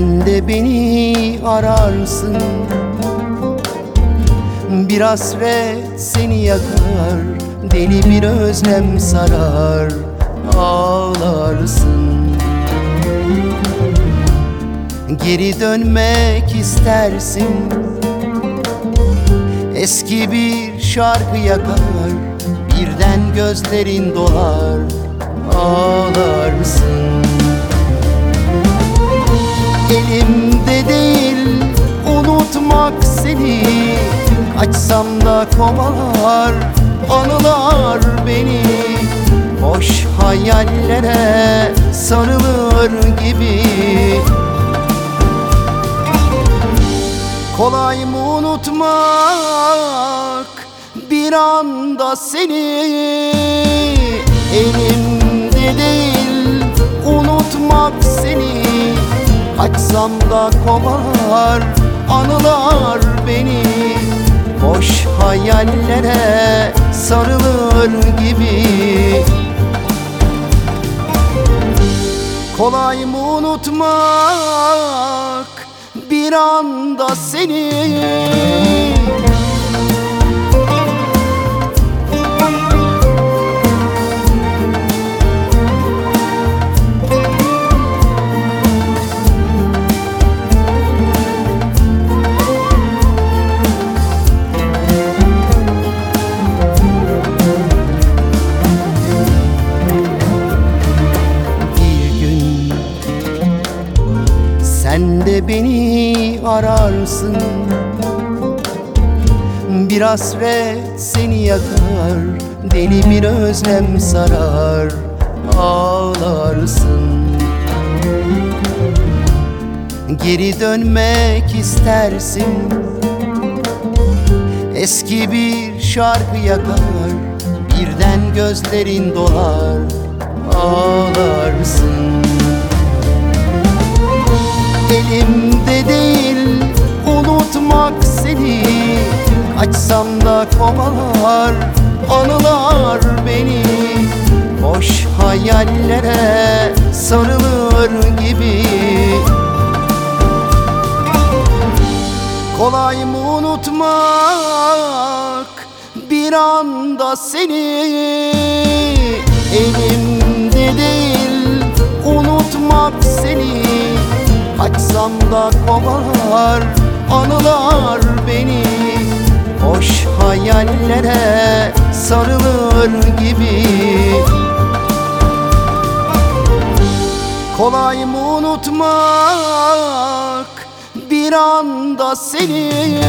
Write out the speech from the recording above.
de beni ararsın. Bir hasret seni yakar Deli bir özlem sarar Ağlarsın. Geri dönmek istersin. Eski bir şarkı yakar Birden gözlerin dolar Ağlarsın Açsam da kovalar anılar beni. Boş hayallere sarılır gibi. Kolay mı unutmak bir anda seni? Elimde değil unutmak seni. Açsam da kovar anılar hayallere sarılır gibi. Kolay mı unutmak bir anda seni sen de beni ararsın. Bir hasret seni yakar Deli bir özlem sarar Ağlarsın. Geri dönmek istersin. Eski bir şarkı yakar Birden gözlerin dolar Ağlarsın Açsam da kovalar anılar beni. Boş hayallere sarılır gibi. Kolay mı unutmak bir anda seni? Elimde değil unutmak seni. Açsam da kovar anılar beni Boş hayallere sarılır gibi. Kolay mı unutmak bir anda seni